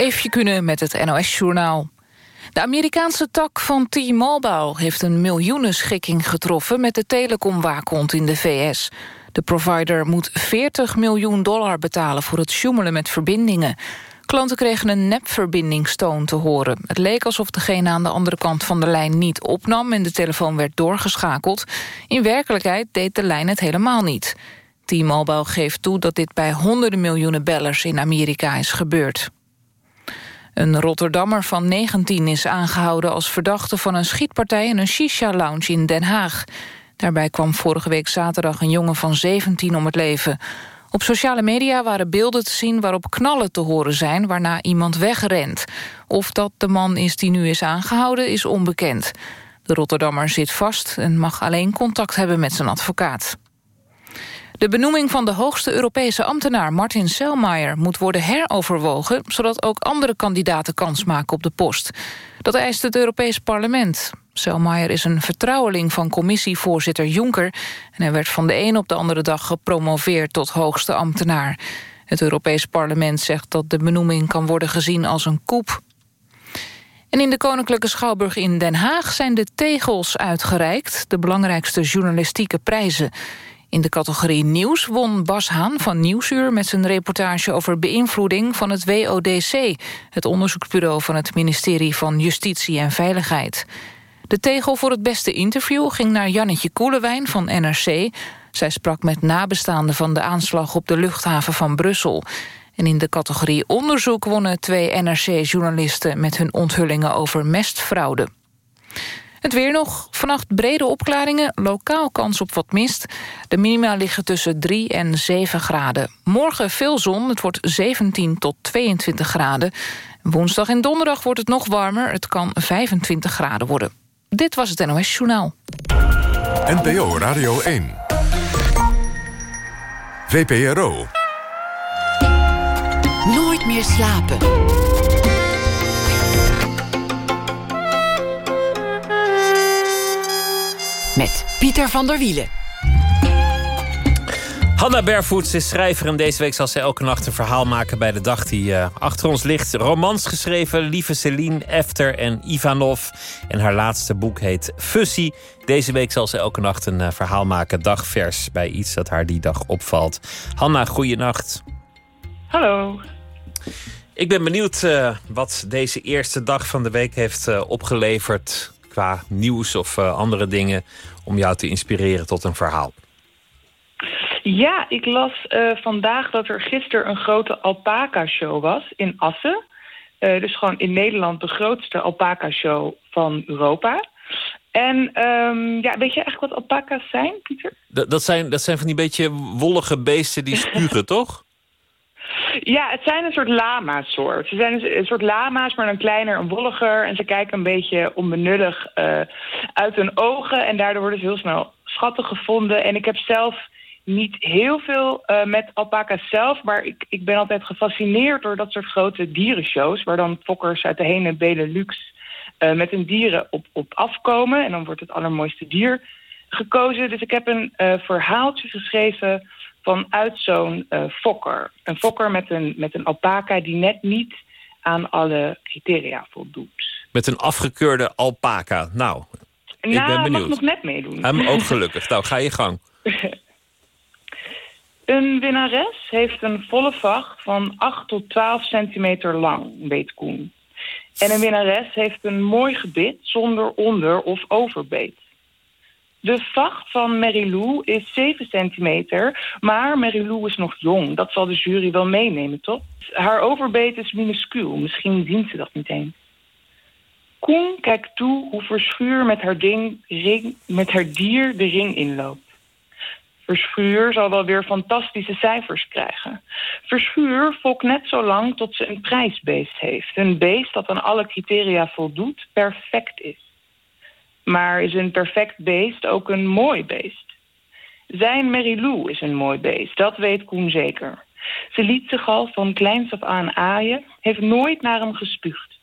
Eefje kunnen met het NOS-journaal. De Amerikaanse tak van T-Mobile heeft een miljoenenschikking getroffen... met de telecomwaakhond in de VS. De provider moet 40 miljoen dollar betalen voor het sjoemelen met verbindingen. Klanten kregen een nepverbindingstoon te horen. Het leek alsof degene aan de andere kant van de lijn niet opnam... en de telefoon werd doorgeschakeld. In werkelijkheid deed de lijn het helemaal niet. T-Mobile geeft toe dat dit bij honderden miljoenen bellers in Amerika is gebeurd. Een Rotterdammer van 19 is aangehouden als verdachte van een schietpartij in een shisha-lounge in Den Haag. Daarbij kwam vorige week zaterdag een jongen van 17 om het leven. Op sociale media waren beelden te zien waarop knallen te horen zijn... waarna iemand wegrent. Of dat de man is die nu is aangehouden, is onbekend. De Rotterdammer zit vast en mag alleen contact hebben met zijn advocaat. De benoeming van de hoogste Europese ambtenaar Martin Selmayr moet worden heroverwogen, zodat ook andere kandidaten kans maken op de post. Dat eist het Europees Parlement. Selmayr is een vertrouweling van commissievoorzitter Juncker... en hij werd van de een op de andere dag gepromoveerd tot hoogste ambtenaar. Het Europees Parlement zegt dat de benoeming kan worden gezien als een koep. En in de Koninklijke Schouwburg in Den Haag zijn de tegels uitgereikt... de belangrijkste journalistieke prijzen. In de categorie Nieuws won Bas Haan van Nieuwsuur... met zijn reportage over beïnvloeding van het WODC... het onderzoeksbureau van het ministerie van Justitie en Veiligheid. De tegel voor het beste interview ging naar Jannetje Koelewijn van NRC. Zij sprak met nabestaanden van de aanslag op de luchthaven van Brussel. En in de categorie onderzoek wonnen twee NRC-journalisten... met hun onthullingen over mestfraude. Het weer nog. Vannacht brede opklaringen, lokaal kans op wat mist. De minima liggen tussen 3 en 7 graden. Morgen veel zon, het wordt 17 tot 22 graden. Woensdag en donderdag wordt het nog warmer, het kan 25 graden worden. Dit was het NOS Journaal. NPO Radio 1. VPRO. Nooit meer slapen. Met Pieter van der Wielen. Hanna Bervoets is schrijver en deze week zal ze elke nacht een verhaal maken bij de dag die uh, achter ons ligt. Romans geschreven, Lieve Celine, Efter en Ivanov. En haar laatste boek heet Fussy. Deze week zal ze elke nacht een uh, verhaal maken, dagvers, bij iets dat haar die dag opvalt. Hanna, goeienacht. Hallo. Ik ben benieuwd uh, wat deze eerste dag van de week heeft opgeleverd qua nieuws of andere dingen om jou te inspireren tot een verhaal. Ja, ik las uh, vandaag dat er gisteren een grote alpaca-show was in Assen. Uh, dus gewoon in Nederland de grootste alpaca-show van Europa. En um, ja, weet je eigenlijk wat alpaca's zijn, Pieter? Dat, dat, zijn, dat zijn van die beetje wollige beesten die spugen, toch? Ja, het zijn een soort lama-soort. Ze zijn een soort lama's, maar dan kleiner en wolliger. En ze kijken een beetje onbenullig uh, uit hun ogen. En daardoor worden ze heel snel schattig gevonden. En ik heb zelf niet heel veel uh, met alpaca's zelf, maar ik, ik ben altijd gefascineerd door dat soort grote dierenshows, waar dan fokkers uit de hele Benelux uh, met hun dieren op, op afkomen. En dan wordt het allermooiste dier gekozen. Dus ik heb een verhaaltje geschreven vanuit zo'n fokker. Een fokker met een, met een alpaca die net niet aan alle criteria voldoet. Met een afgekeurde alpaca. Nou, ik nou, ben benieuwd. mag nog net meedoen. Hem ook gelukkig. nou, ga je gang. Een winnares heeft een volle vacht van 8 tot 12 centimeter lang, weet Koen. En een winnares heeft een mooi gebit zonder onder- of overbeet. De vacht van Mary Lou is 7 centimeter, maar Mary Lou is nog jong. Dat zal de jury wel meenemen, toch? Haar overbeet is minuscuul, misschien zien ze dat niet eens. Koen kijkt toe hoe Verschuur met haar, ding, ring, met haar dier de ring inloopt. Verschuur zal wel weer fantastische cijfers krijgen. Verschuur fokt net zo lang tot ze een prijsbeest heeft. Een beest dat aan alle criteria voldoet, perfect is. Maar is een perfect beest ook een mooi beest? Zijn Mary Lou is een mooi beest, dat weet Koen zeker. Ze liet zich al van kleins af aan aaien, heeft nooit naar hem gespuugd.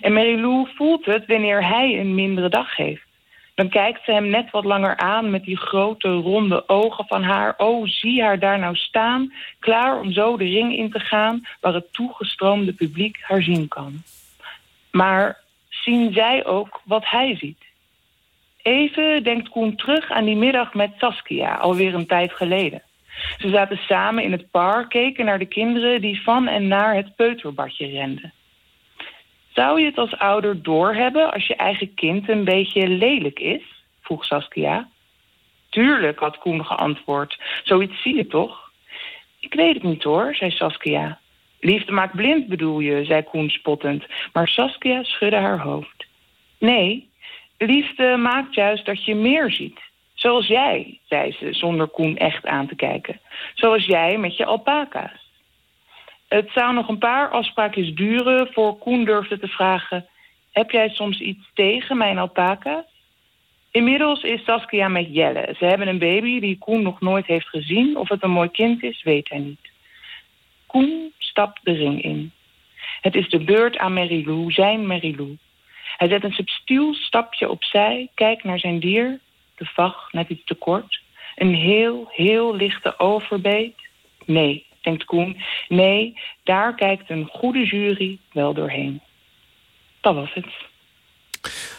En Mary Lou voelt het wanneer hij een mindere dag heeft. Dan kijkt ze hem net wat langer aan met die grote ronde ogen van haar. Oh, zie haar daar nou staan, klaar om zo de ring in te gaan... waar het toegestroomde publiek haar zien kan. Maar zien zij ook wat hij ziet? Even denkt Koen terug aan die middag met Saskia, alweer een tijd geleden. Ze zaten samen in het park, keken naar de kinderen die van en naar het peuterbadje renden. Zou je het als ouder doorhebben als je eigen kind een beetje lelijk is? vroeg Saskia. Tuurlijk, had Koen geantwoord. Zoiets zie je toch? Ik weet het niet hoor, zei Saskia. Liefde maakt blind bedoel je, zei Koen spottend. Maar Saskia schudde haar hoofd. Nee, liefde maakt juist dat je meer ziet. Zoals jij, zei ze, zonder Koen echt aan te kijken. Zoals jij met je alpaca's. Het zou nog een paar afspraakjes duren voor Koen durfde te vragen... heb jij soms iets tegen mijn alpaca's? Inmiddels is Saskia met Jelle. Ze hebben een baby die Koen nog nooit heeft gezien. Of het een mooi kind is, weet hij niet. Koen stapt de ring in. Het is de beurt aan Marilou, zijn Marilou. Hij zet een subtiel stapje opzij, kijkt naar zijn dier de vacht net iets te kort. Een heel, heel lichte overbeet? Nee, denkt Koen. Nee, daar kijkt een goede jury wel doorheen. Dat was het.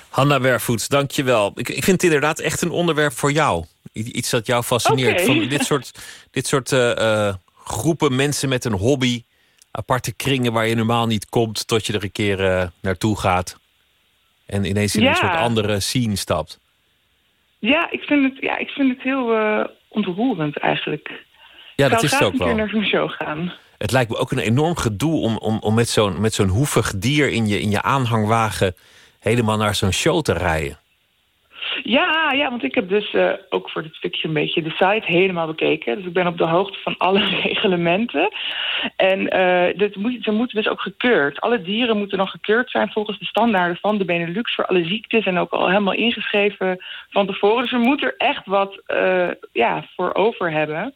Hanna Wervoets, dank je wel. Ik, ik vind het inderdaad echt een onderwerp voor jou. Iets dat jou fascineert. Okay. Van dit soort, dit soort uh, uh, groepen mensen met een hobby. Aparte kringen waar je normaal niet komt... tot je er een keer uh, naartoe gaat. En ineens in ja. een soort andere scene stapt. Ja, ik vind het, ja, ik vind het heel uh, ontroerend eigenlijk. Ja, dat is het ook wel. Ik naar zo'n show gaan. Het lijkt me ook een enorm gedoe om, om, om met zo'n met zo'n hoevig dier in je, in je aanhangwagen helemaal naar zo'n show te rijden. Ja, ja, want ik heb dus uh, ook voor dit stukje een beetje de site helemaal bekeken. Dus ik ben op de hoogte van alle reglementen. En uh, dit moet, ze moeten dus ook gekeurd. Alle dieren moeten dan gekeurd zijn volgens de standaarden van de Benelux... voor alle ziektes en ook al helemaal ingeschreven van tevoren. Dus we moeten er echt wat uh, ja, voor over hebben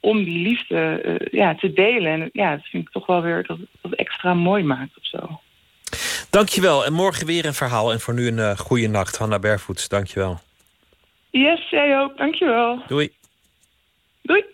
om die liefde ja, te delen. En ja, dat vind ik toch wel weer dat het extra mooi maakt of zo. Dankjewel. En morgen weer een verhaal. En voor nu een uh, goede nacht. Hanna Bervoets, dankjewel. Yes, jij ook. Dankjewel. Doei. Doei.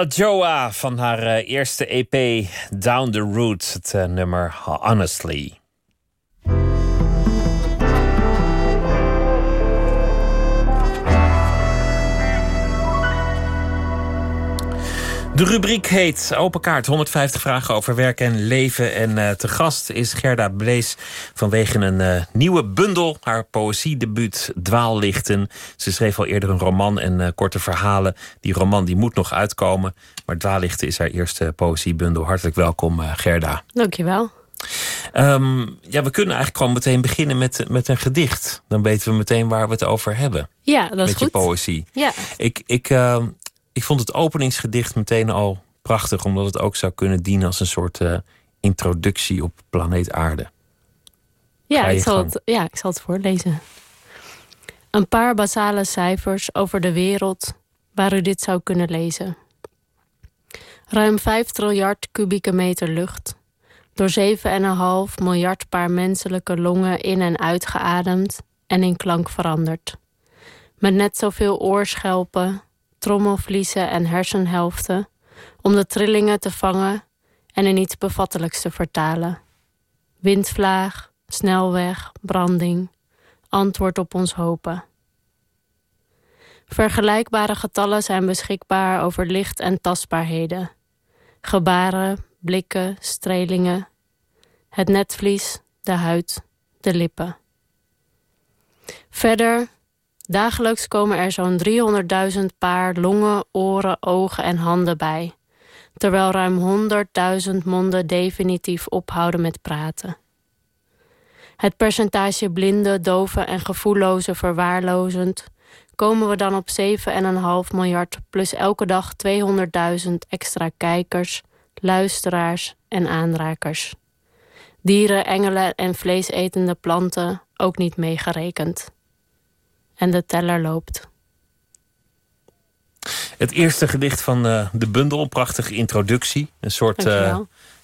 Adjoa van haar eh, eerste EP Down the Road, het uh, nummer Honestly. De rubriek heet Open Kaart. 150 vragen over werk en leven. En uh, te gast is Gerda Blees vanwege een uh, nieuwe bundel. Haar poëziedebuut Dwaallichten. Ze schreef al eerder een roman en uh, korte verhalen. Die roman die moet nog uitkomen. Maar Dwaallichten is haar eerste poëziebundel. Hartelijk welkom Gerda. Dankjewel. Um, ja, we kunnen eigenlijk gewoon meteen beginnen met, met een gedicht. Dan weten we meteen waar we het over hebben. Ja, dat is met goed. je poëzie. Ja. Ik, ik, uh, ik vond het openingsgedicht meteen al prachtig, omdat het ook zou kunnen dienen als een soort uh, introductie op planeet Aarde. Ja ik, zal het, ja, ik zal het voorlezen. Een paar basale cijfers over de wereld waar u dit zou kunnen lezen. Ruim 5 triljard kubieke meter lucht. Door 7,5 miljard paar menselijke longen in- en uitgeademd en in klank veranderd. Met net zoveel oorschelpen, trommelvliezen en hersenhelften om de trillingen te vangen en in iets bevattelijks te vertalen. Windvlaag, snelweg, branding, antwoord op ons hopen. Vergelijkbare getallen zijn beschikbaar over licht en tastbaarheden. Gebaren, blikken, strelingen, het netvlies, de huid, de lippen. Verder Dagelijks komen er zo'n 300.000 paar longen, oren, ogen en handen bij. Terwijl ruim 100.000 monden definitief ophouden met praten. Het percentage blinden, doven en gevoellozen verwaarlozend komen we dan op 7,5 miljard plus elke dag 200.000 extra kijkers, luisteraars en aanrakers. Dieren, engelen en vleesetende planten ook niet meegerekend. En de teller loopt. Het eerste gedicht van uh, de bundel, prachtige introductie. Een soort. Uh,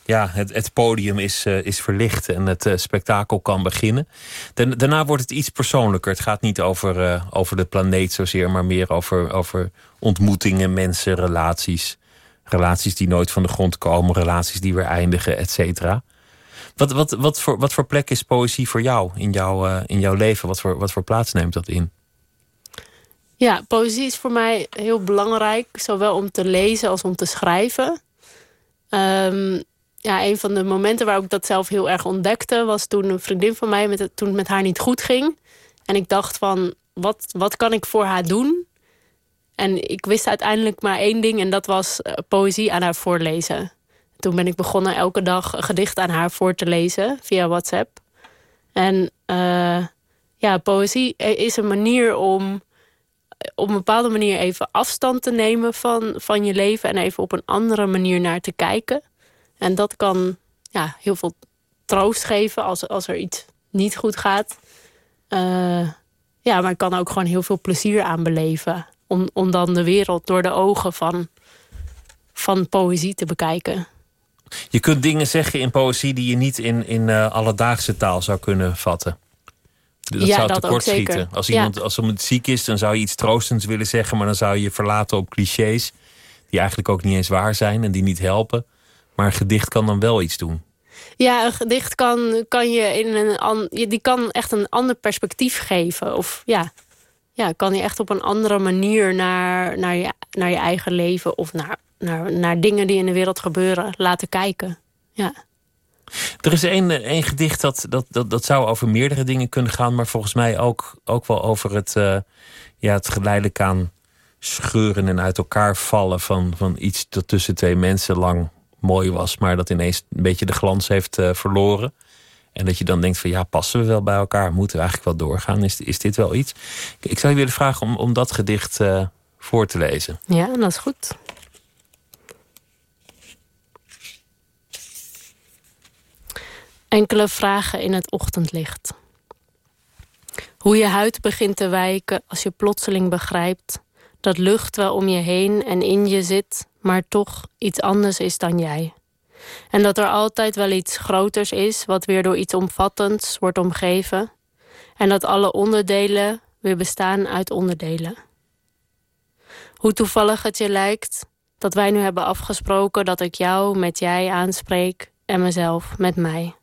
ja, het, het, podium is, uh, is verlicht en het spektakel kan beginnen. Daarna wordt het iets persoonlijker. Het gaat niet over, over de planeet zozeer, maar meer over, over ontmoetingen, mensen, relaties. Relaties die nooit van de grond komen, relaties die weer eindigen, et cetera. Wat, wat, wat, voor, wat voor plek is poëzie voor jou in, jou, in jouw leven? Wat voor, wat voor plaats neemt dat in? Ja, poëzie is voor mij heel belangrijk, zowel om te lezen als om te schrijven. Um, ja, een van de momenten waarop ik dat zelf heel erg ontdekte, was toen een vriendin van mij, met toen het met haar niet goed ging. En ik dacht van, wat, wat kan ik voor haar doen? En ik wist uiteindelijk maar één ding en dat was uh, poëzie aan haar voorlezen. Toen ben ik begonnen elke dag een gedicht aan haar voor te lezen via WhatsApp. En uh, ja, poëzie is een manier om op een bepaalde manier even afstand te nemen van, van je leven en even op een andere manier naar te kijken. En dat kan ja, heel veel troost geven als, als er iets niet goed gaat. Uh, ja, maar ik kan ook gewoon heel veel plezier aan beleven. Om, om dan de wereld door de ogen van, van poëzie te bekijken. Je kunt dingen zeggen in poëzie die je niet in, in uh, alledaagse taal zou kunnen vatten. Dat ja, zou dat tekort schieten. Als iemand, ja. als iemand ziek is, dan zou je iets troostends willen zeggen, maar dan zou je je verlaten op clichés die eigenlijk ook niet eens waar zijn en die niet helpen. Maar een gedicht kan dan wel iets doen. Ja, een gedicht kan, kan je in een an, die kan echt een ander perspectief geven. Of ja, ja, kan je echt op een andere manier naar, naar, je, naar je eigen leven of naar, naar, naar dingen die in de wereld gebeuren laten kijken. Ja. Er is één, één gedicht dat, dat, dat, dat zou over meerdere dingen kunnen gaan, maar volgens mij ook, ook wel over het, uh, ja, het geleidelijk aan scheuren en uit elkaar vallen van, van iets dat tussen twee mensen lang mooi was, maar dat ineens een beetje de glans heeft uh, verloren. En dat je dan denkt van ja, passen we wel bij elkaar? Moeten we eigenlijk wel doorgaan? Is, is dit wel iets? Ik zou je willen vragen om, om dat gedicht voor te lezen. Ja, dat is goed. Enkele vragen in het ochtendlicht. Hoe je huid begint te wijken als je plotseling begrijpt dat lucht wel om je heen en in je zit, maar toch iets anders is dan jij. En dat er altijd wel iets groters is, wat weer door iets omvattends wordt omgeven. En dat alle onderdelen weer bestaan uit onderdelen. Hoe toevallig het je lijkt Dat wij nu hebben afgesproken dat ik jou met jij aanspreek en mezelf met mij.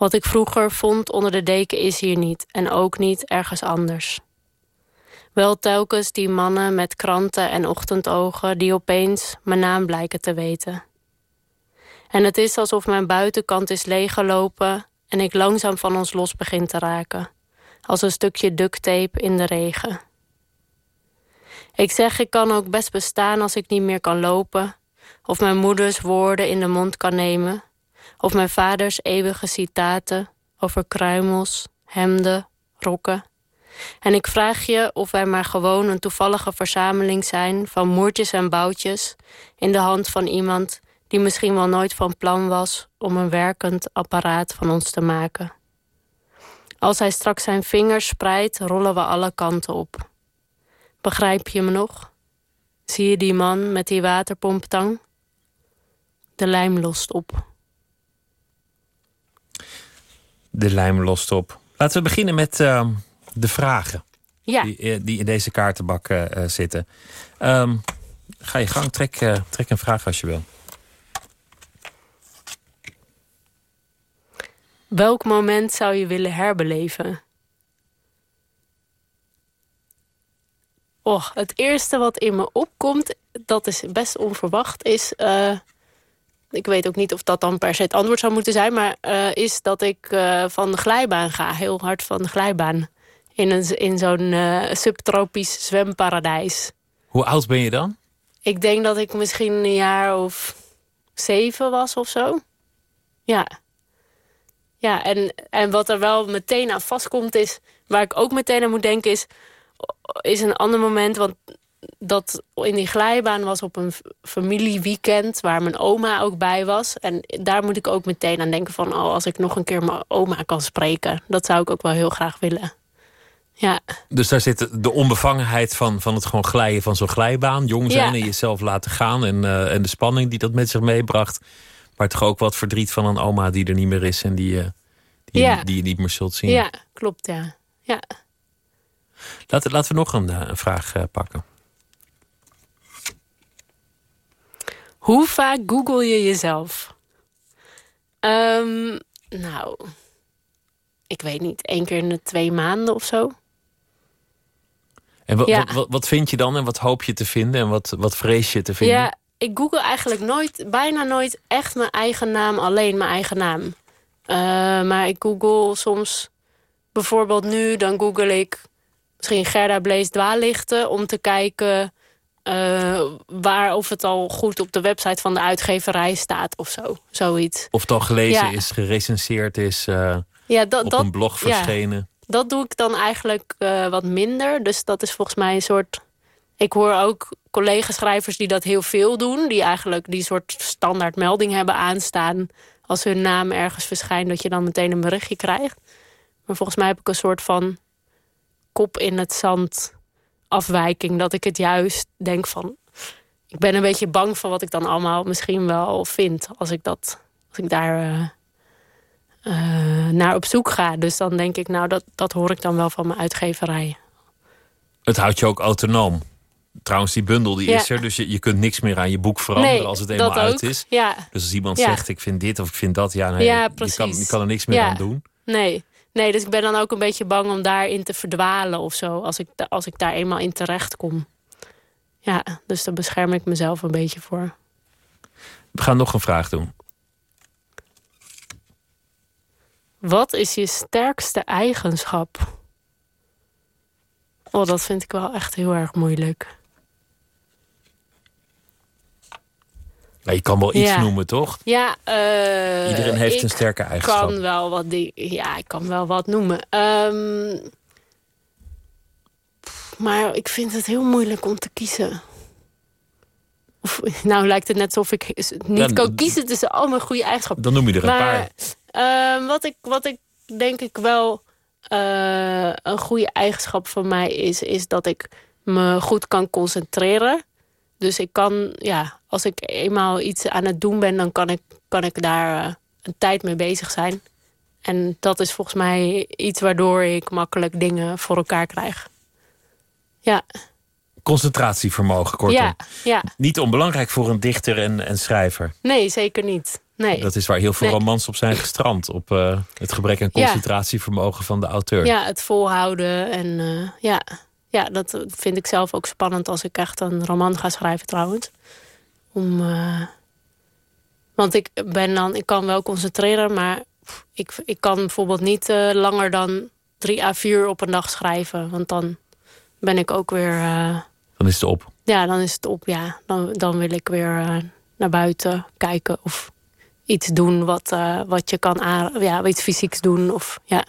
Wat ik vroeger vond onder de deken is hier niet en ook niet ergens anders. Wel telkens die mannen met kranten en ochtendogen die opeens mijn naam blijken te weten. En het is alsof mijn buitenkant is leeggelopen en ik langzaam van ons los begin te raken, als een stukje ducttape in de regen. Ik zeg, ik kan ook best bestaan als ik niet meer kan lopen, of mijn moeders woorden in de mond kan nemen, of mijn vaders eeuwige citaten over kruimels, hemden, rokken. En ik vraag je of wij maar gewoon een toevallige verzameling zijn van moertjes en boutjes in de hand van iemand die misschien wel nooit van plan was om een werkend apparaat van ons te maken. Als hij straks zijn vingers spreidt, rollen we alle kanten op. Begrijp je me nog? Zie je die man met die waterpomptang? De lijm lost op. De lijm lost op. Laten we beginnen met uh, de vragen. Ja. Die, eh, die in deze kaartenbak uh, zitten. Um, ga je gang, trek, trek een vraag als je wil. Welk moment zou je willen herbeleven? Och, het eerste wat in me opkomt, dat is best onverwacht, is... Uh, ik weet ook niet of dat dan per se het antwoord zou moeten zijn... maar uh, is dat ik uh, van de glijbaan ga, heel hard van de glijbaan. In, een, in zo'n subtropisch zwemparadijs. Hoe oud ben je dan? Ik denk dat ik misschien een jaar of zeven was of zo. Ja. Ja, en, en wat er wel meteen aan vastkomt is... waar ik ook meteen aan moet denken is... is een ander moment, want dat in die glijbaan was op een familieweekend... waar mijn oma ook bij was. En daar moet ik ook meteen aan denken van... oh, als ik nog een keer mijn oma kan spreken. Dat zou ik ook wel heel graag willen. Ja. Dus daar zit de onbevangenheid van, van het gewoon glijden van zo'n glijbaan. Jong zijn Ja. en jezelf laten gaan. En, eh, en de spanning die dat met zich meebracht. Maar toch ook wat verdriet van een oma die er niet meer is. En die, eh, die, Ja. die je niet meer zult zien. Ja, klopt, ja. ja. Laten, laten we nog een, eh, een vraag pakken. Hoe vaak google je jezelf? Ehm, nou, ik weet niet. één keer in de twee maanden of zo. En wat, Ja. wat, wat, wat vind je dan en wat hoop je te vinden? En wat, wat vrees je te vinden? Ja, ik google eigenlijk nooit, bijna nooit echt mijn eigen naam, alleen mijn eigen naam. Eh, maar ik google soms, bijvoorbeeld nu, dan google ik misschien Gerda Blees dwaallichten... om te kijken eh, waar of het al goed op de website van de uitgeverij staat of zo. Zoiets. Of het al gelezen Ja. is, gerecenseerd is, eh, Ja, dat, op dat, een blog ja. verschenen. dat doe ik dan eigenlijk eh, wat minder. Dus dat is volgens mij een soort... Ik hoor ook collega-schrijvers die dat heel veel doen. Die eigenlijk die soort standaard melding hebben aanstaan. Als hun naam ergens verschijnt, dat je dan meteen een berichtje krijgt. Maar volgens mij heb ik een soort van kop in het zand afwijking. Dat ik het juist denk van... Ik ben een beetje bang van wat ik dan allemaal misschien wel vind. Als ik, dat, als ik daar... eh, eh, naar op zoek ga. Dus dan denk ik, nou, dat, dat hoor ik dan wel van mijn uitgeverij. Het houdt je ook autonoom. Trouwens, die bundel die Ja. is er. Dus je, je kunt niks meer aan je boek veranderen Nee, als het eenmaal uit is. Ja, Dus als iemand Ja. zegt, ik vind dit of ik vind dat. Ja, nee, je, kan, je kan er niks meer aan doen. nee. Nee, dus ik ben dan ook een beetje bang om daarin te verdwalen of zo. Als ik, als ik daar eenmaal in terecht kom. Ja, dus daar bescherm ik mezelf een beetje voor. We gaan nog een vraag doen. Wat is je sterkste eigenschap? Oh, dat vind ik wel echt heel erg moeilijk. Nou, je kan wel iets Ja. noemen, toch? Ja, eh, Iedereen heeft een sterke eigenschap. kan wel wat Ja, ik kan wel wat noemen. Ehm, maar ik vind het heel moeilijk om te kiezen. Of, nou lijkt het net alsof ik niet kan kiezen tussen al mijn goede eigenschappen. Dan noem je er een paar. ehm, wat, ik, wat ik denk ik wel eh, een goede eigenschap van mij is... is dat ik me goed kan concentreren. Dus ik kan, ja, als ik eenmaal iets aan het doen ben... dan kan ik, kan ik daar eh, een tijd mee bezig zijn. En dat is volgens mij iets waardoor ik makkelijk dingen voor elkaar krijg. Ja, Concentratievermogen, kortom. Ja, ja. Niet onbelangrijk voor een dichter en, en schrijver. Nee, zeker niet. Nee. Dat is waar heel veel Nee. romans op zijn gestrand. Op eh, het gebrek aan Ja. concentratievermogen van de auteur. Ja, het volhouden. En eh, ja. Ja, dat vind ik zelf ook spannend als ik echt een roman ga schrijven trouwens. Om, eh, want ik ben dan, ik kan wel concentreren, maar ik, ik kan bijvoorbeeld niet eh, langer dan drie à vier op een dag schrijven. Want dan ben ik ook weer, eh, Dan is het op. ja, dan is het op. Ja, dan, dan wil ik weer naar buiten kijken of iets doen wat, wat je kan aan, ja, iets fysieks doen. Of, ja.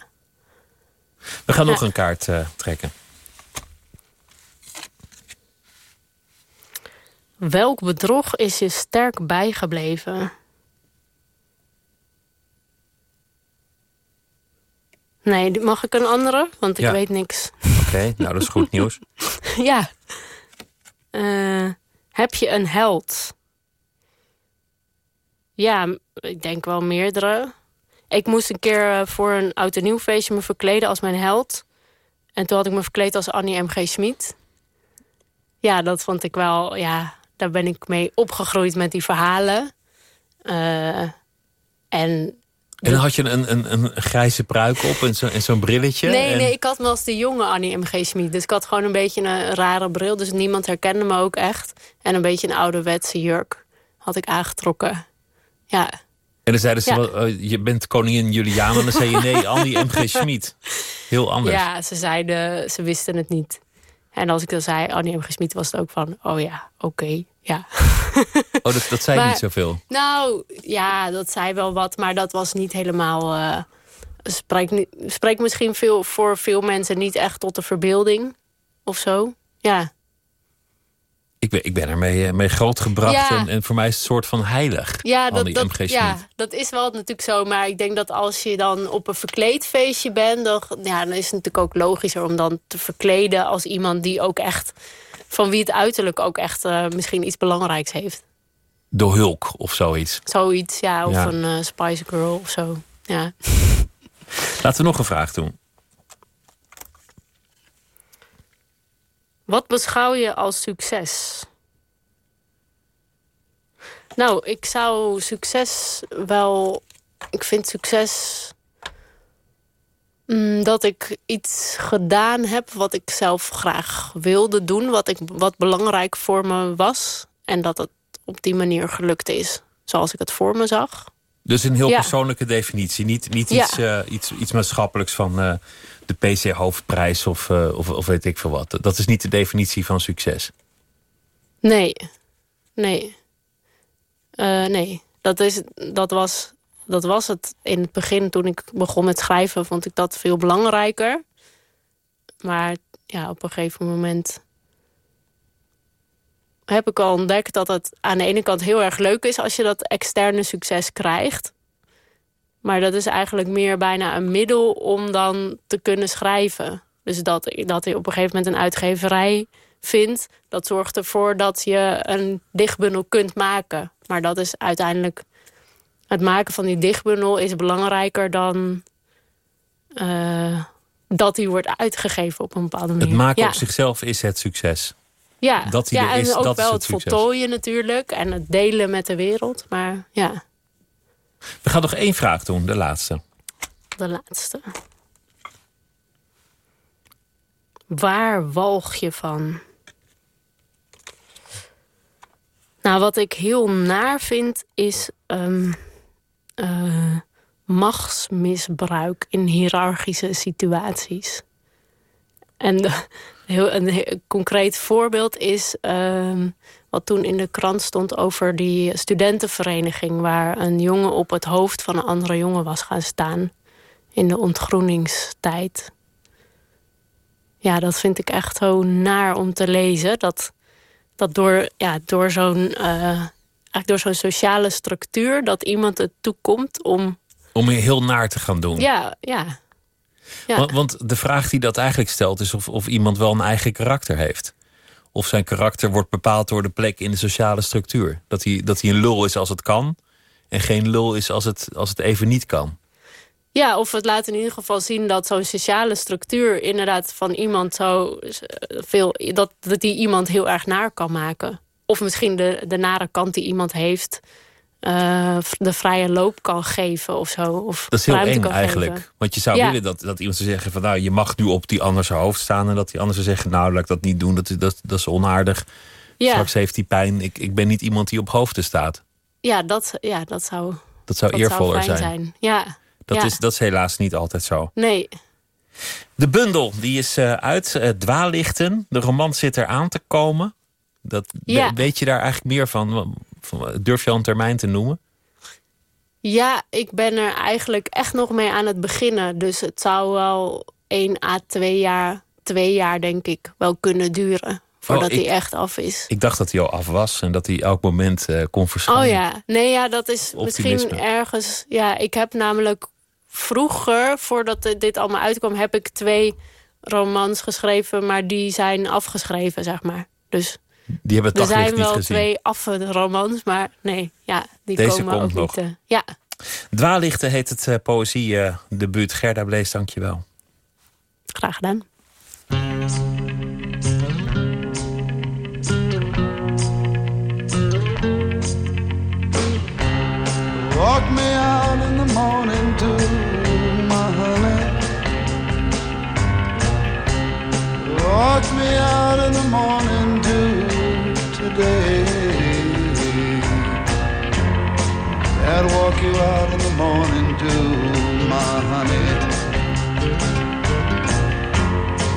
We gaan Ja. nog een kaart trekken. Welk bedrog is je sterk bijgebleven? Nee, mag ik een andere? Want ik Ja. weet niks. Oké, nou dat is goed nieuws. ja. Eh, heb je een held? Ja, ik denk wel meerdere. Ik moest een keer eh, voor een oud en nieuw feestje me verkleden als mijn held. En toen had ik me verkleed als Annie M.G. Schmid. Ja, dat vond ik wel, ja, daar ben ik mee opgegroeid met die verhalen. Eh, en En had je een, een, een grijze pruik op en zo- en zo'n brilletje. Nee, en... nee, ik had me als de jonge Annie M.G. Schmid. Dus ik had gewoon een beetje een rare bril. Dus niemand herkende me ook echt. En een beetje een ouderwetse jurk had ik aangetrokken. Ja, En dan zeiden ze, Ja. wel, eh, je bent koningin Juliana. En dan zei je, nee, Annie M.G. Schmid. Heel anders. ja ze zeiden, ze wisten het niet. En als ik dan zei Annie M.G. Schmid, was het ook van... Oh ja, oké, ja. Oh, dat, dat zei Maar- niet zoveel. Nou, ja, dat zei wel wat. Maar dat was niet helemaal... eh spreekt, spreekt misschien veel, voor veel mensen niet echt tot de verbeelding. Of zo. Ja, Ik ben, ik ben ermee eh, mee grootgebracht. Ja. En, en voor mij is het een soort van heilig. Ja, dat, dat, M.G. Ja, dat is wel natuurlijk zo. Maar ik denk dat als je dan op een verkleedfeestje bent... Dan, ja, dan is het natuurlijk ook logischer om dan te verkleden... als iemand die ook echt... van wie het uiterlijk ook echt eh, misschien iets belangrijks heeft. De Hulk of zoiets. Zoiets, ja. Of Ja. een eh, Spice Girl of zo. Ja. Laten we nog een vraag doen. Wat beschouw je als succes? Nou, ik zou succes wel. Ik vind succes. mm, dat ik iets gedaan heb wat ik zelf graag wilde doen. Wat, ik, wat belangrijk voor me was. En dat het op die manier gelukt is. Zoals ik het voor me zag. Dus een heel Ja. persoonlijke definitie. Niet, niet Ja. iets, eh, iets, iets maatschappelijks van eh, de PC-hoofdprijs of, eh, of, of weet ik veel wat. Dat is niet de definitie van succes. Nee. Nee. Eh, nee. Dat, is, dat, was, dat was het in het begin toen ik begon met schrijven. Vond ik dat veel belangrijker. Maar ja, op een gegeven moment heb ik al ontdekt dat het aan de ene kant heel erg leuk is als je dat externe succes krijgt. Maar dat is eigenlijk meer bijna een middel om dan te kunnen schrijven. Dus dat, dat je op een gegeven moment een uitgeverij vindt, dat zorgt ervoor dat je een dichtbundel kunt maken. Maar dat is uiteindelijk. Het maken van die dichtbundel is belangrijker dan eh, dat die wordt uitgegeven op een bepaalde manier. Het maken ja. op zichzelf is het succes. Ja, Dat die ja er en is, ook dat wel het het, voltooien natuurlijk. En het delen met de wereld. Maar ja, We gaan nog één vraag doen, de laatste. de laatste. Waar walg je van? Nou, wat ik heel naar vind is ehm, eh, machtsmisbruik in hiërarchische situaties. En heel, een heel concreet voorbeeld is ehm, wat toen in de krant stond over die studentenvereniging, waar een jongen op het hoofd van een andere jongen was gaan staan in de ontgroeningstijd. Ja, dat vind ik echt zo naar om te lezen. Dat, dat door, ja, door zo'n eigenlijk door zo'n sociale structuur dat iemand het toekomt om. Om je heel naar te gaan doen. Ja, ja. ja. Want, want de vraag die dat eigenlijk stelt is of, of iemand wel een eigen karakter heeft. Of zijn karakter wordt bepaald door de plek in de sociale structuur. Dat hij, dat hij een lul is als het kan en geen lul is als het, als het even niet kan. Ja, of het laat in ieder geval zien dat zo'n sociale structuur inderdaad van iemand zo veel, dat, dat die iemand heel erg naar kan maken. Of misschien de, de nare kant die iemand heeft, uh, de vrije loop kan geven of zo. Of dat is heel eng eigenlijk. geven. Want je zou Ja. willen dat, dat iemand zou zeggen van nou, je mag nu op die ander zijn hoofd staan. En dat die ander zou zeggen, nou laat ik dat niet doen, dat, is- dat, dat is onaardig. Ja, Straks heeft hij pijn. Ik, ik ben niet iemand die op hoofden staat. ja, dat, ja, dat zou, Dat zou dat eervoller zou zijn. zijn. Ja, Dat, ja. is, dat is helaas niet altijd zo. nee. De bundel die is eh, uit. eh, Dwaallichten. De roman zit er aan te komen. Dat, Weet je daar eigenlijk meer van? Durf je al een termijn te noemen? Ja, ik ben er eigenlijk echt nog mee aan het beginnen. Dus het zou wel 1 à 2 jaar, twee jaar denk ik, wel kunnen duren. Voordat Oh, ik- hij echt af is. Ik dacht dat hij al af was en dat hij elk moment eh, kon verschijnen. Oh ja, nee, ja, dat is misschien ergens. Ja, ik heb namelijk vroeger, voordat dit allemaal uitkwam, heb ik twee romans geschreven, maar die zijn afgeschreven, zeg maar. Dus Die hebben het er zijn wel gezien. twee affe romans, maar nee, ja, die Deze komen komt ook nog. niet. eh, ja, Dwaallichten heet het uh, poëzie eh debuut. Gerda Blees, dank je wel. graag gedaan. Walk me out in the morning to my honey. Walk me out in the morning today. I'd walk you out in the morning dew, my honey.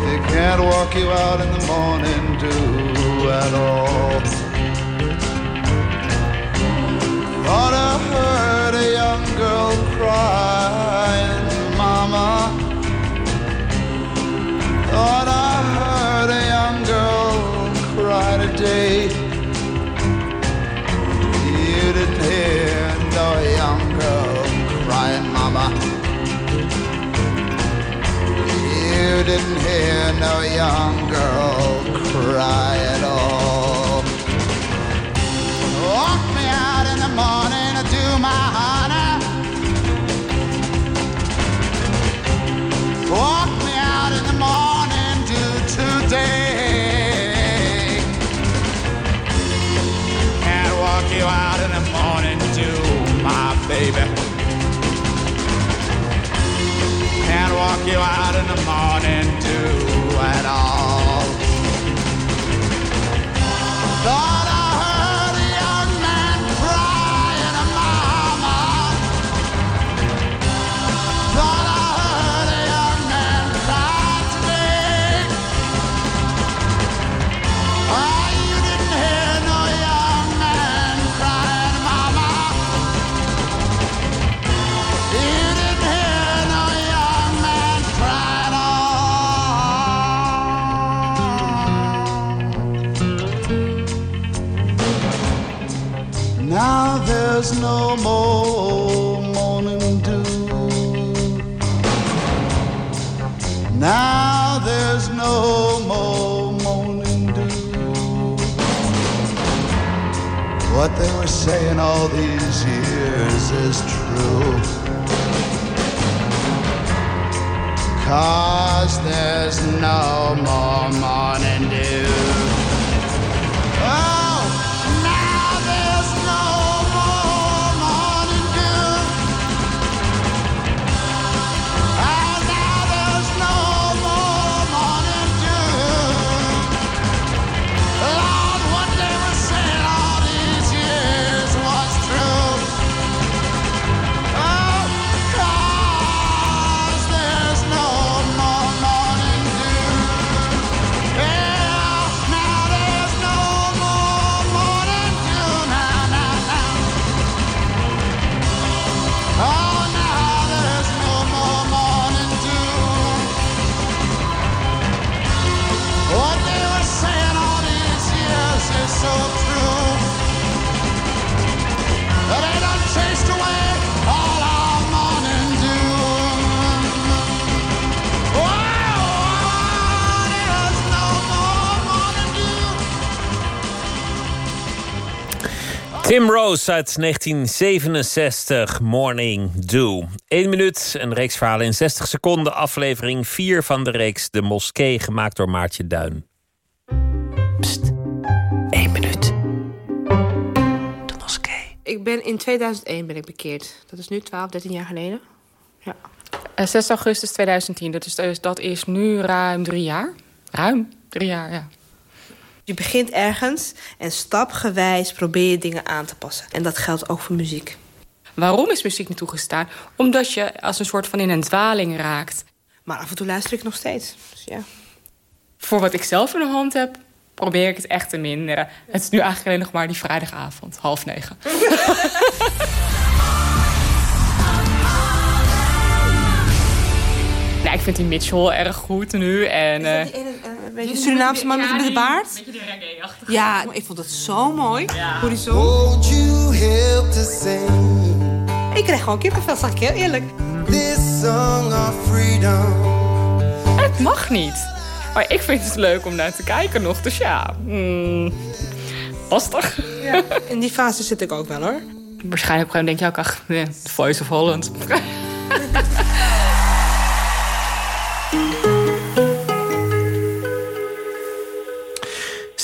They can't walk you out in the morning dew at all. Thought I heard a young girl crying, Mama. Thought I heard a young girl cry today. Didn't hear no young girl cry at all. Walk me out in the morning to do my saying all these years is true. Cause there's no more morning Oh, Tim Rose uit 1967, Morning Dew. Eén minuut, een reeks verhalen in 60 seconden. Aflevering 4 van de reeks De Moskee, gemaakt door Maartje Duin. Pst, één minuut. De Moskee. Ik ben in 2001 ben ik bekeerd. Dat is nu 12, 13 jaar geleden. Ja. 6 eh, augustus 2010, dat is, dat is nu ruim drie jaar. Ruim drie jaar, ja. Je begint ergens en stapgewijs probeer je dingen aan te passen. En dat geldt ook voor muziek. Waarom is muziek niet toegestaan? Omdat je als een soort van in een dwaling raakt. Maar af en toe luister ik nog steeds. Dus ja. Voor wat ik zelf in de hand heb, probeer ik het echt te minderen. Het is nu eigenlijk alleen nog maar die vrijdagavond, half negen. ik vind die Mitchell erg goed nu. En, uh, een beetje Surinaamse man met de baard? Een beetje reggae-achtige. Ja, ik vond het zo mooi. Ja. Hoe die zo... Ik kreeg gewoon kippenvel, zeg ik heel eerlijk. This song of freedom. Het mag niet. Maar ik vind het leuk om naar te kijken nog. Dus ja, mm, lastig. Ja. In die fase zit ik ook wel hoor. Waarschijnlijk denk je ook, ach, The Voice of Holland.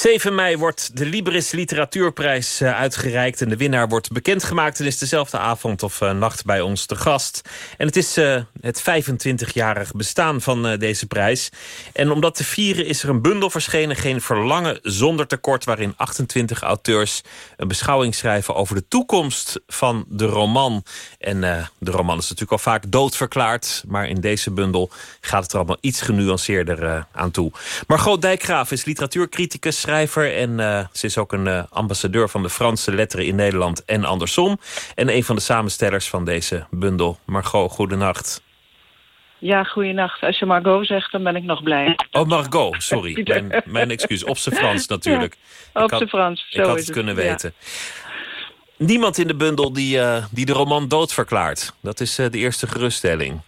7 mei wordt de Libris Literatuurprijs eh, uitgereikt... en de winnaar wordt bekendgemaakt. en is dezelfde avond of uh, nacht bij ons te gast. En het is uh, het 25-jarig bestaan van deze prijs. En om dat te vieren is er een bundel verschenen... Geen Verlangen zonder tekort... waarin 28 auteurs een beschouwing schrijven... over de toekomst van de roman. En de roman is natuurlijk al vaak doodverklaard... maar in deze bundel gaat het er allemaal iets genuanceerder aan toe. Margot Dijkgraaf is literatuurcriticus schrijver. En ze is ook een ambassadeur van de Franse letteren in Nederland en andersom. En een van de samenstellers van deze bundel. Margot, goedenacht. Ja, goedenacht. Als je Margot zegt, dan ben ik nog blij. Oh, Margot, sorry. Mijn, mijn excuus. Op zijn Frans natuurlijk. Ja, op zijn Frans, zo Ik had het, het kunnen weten. Niemand in de bundel die, uh, die de roman dood verklaart. Dat is de eerste geruststelling.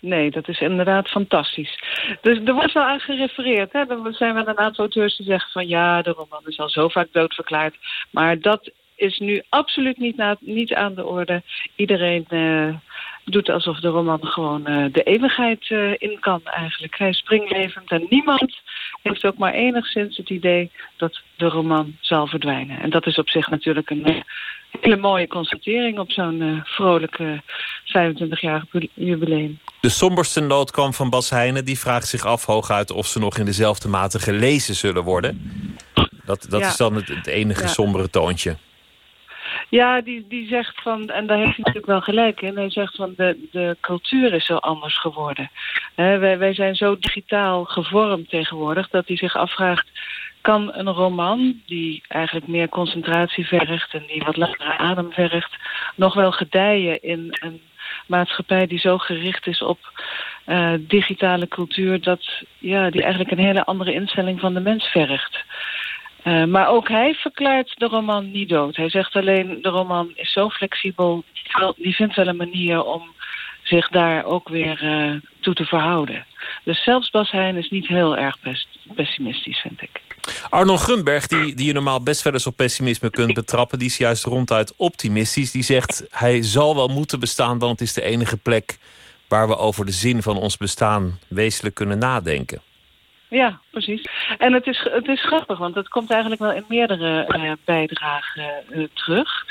Nee, dat is inderdaad fantastisch. Dus er wordt wel aan gerefereerd. Hè? Er zijn wel een aantal auteurs die zeggen van... ja, de roman is al zo vaak doodverklaard. Maar dat is nu absoluut niet, na, niet aan de orde. Iedereen uh, doet alsof de roman gewoon uh, de eeuwigheid uh, in kan eigenlijk. Hij springlevend en niemand heeft ook maar enigszins het idee dat de roman zal verdwijnen. En dat is op zich natuurlijk een hele mooie constatering op zo'n vrolijke 25-jarig jubileum. De somberste noot kwam van Bas Heijnen. Die vraagt zich af hooguit of ze nog in dezelfde mate gelezen zullen worden. Dat, dat is dan het, het enige ja. sombere toontje. Ja, die, die zegt van, en daar heeft hij natuurlijk wel gelijk in. Hij zegt van de, de cultuur is zo anders geworden. wij, wij zijn zo digitaal gevormd tegenwoordig dat hij zich afvraagt kan een roman die eigenlijk meer concentratie vergt en die wat langere adem vergt, nog wel gedijen in een maatschappij die zo gericht is op uh, digitale cultuur... dat ja, die eigenlijk een hele andere instelling van de mens vergt. Uh, maar ook hij verklaart de roman niet dood. Hij zegt alleen, de roman is zo flexibel... die vindt wel een manier om zich daar ook weer uh, toe te verhouden. Dus zelfs Bas Heijn is niet heel erg pessimistisch, vind ik. Arnold Gunberg, die, die je normaal best wel eens op pessimisme kunt betrappen... die is juist ronduit optimistisch. Die zegt, hij zal wel moeten bestaan... want het is de enige plek waar we over de zin van ons bestaan... wezenlijk kunnen nadenken. Ja, precies. En het is, het is grappig, want het komt eigenlijk wel in meerdere uh, bijdragen uh, terug.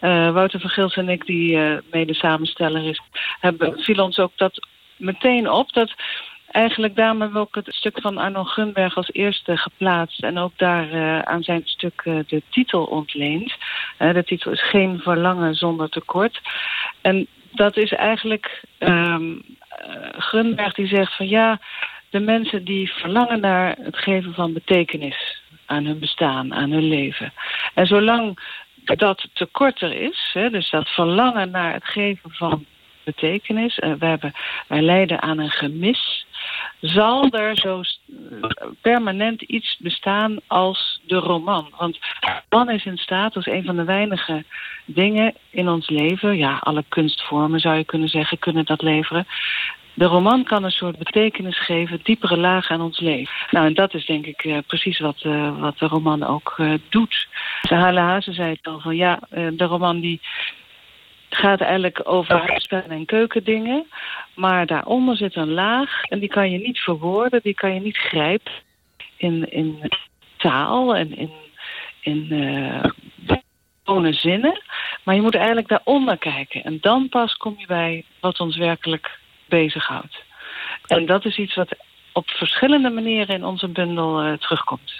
Uh, Wouter van Gils en ik, die mede samensteller is, hebben, viel ons ook dat meteen op... dat eigenlijk daarom hebben ook het stuk van Arno Gunberg als eerste geplaatst. En ook daar aan zijn stuk de titel ontleend. Uh, de titel is Geen verlangen zonder tekort. En dat is eigenlijk um, Gunberg die zegt van ja, de mensen die verlangen naar het geven van betekenis aan hun bestaan, aan hun leven. En zolang dat tekort er is, hè, dus dat verlangen naar het geven van betekenis. Uh, we hebben, wij lijden aan een gemis zal er zo permanent iets bestaan als de roman. Want de roman is in staat, als een van de weinige dingen in ons leven... ja, alle kunstvormen zou je kunnen zeggen, kunnen dat leveren... de roman kan een soort betekenis geven, diepere laag aan ons leven. Nou, en dat is denk ik uh, precies wat, uh, wat de roman ook uh, doet. Sahale Hazen zei het al van ja, de roman die gaat eigenlijk over huisspellen en keukendingen. Maar daaronder zit een laag en die kan je niet verwoorden, die kan je niet grijpen in, in taal en in, in gewone zinnen. Maar je moet eigenlijk daaronder kijken. En dan pas kom je bij wat ons werkelijk bezighoudt. En dat is iets wat op verschillende manieren in onze bundel uh, terugkomt.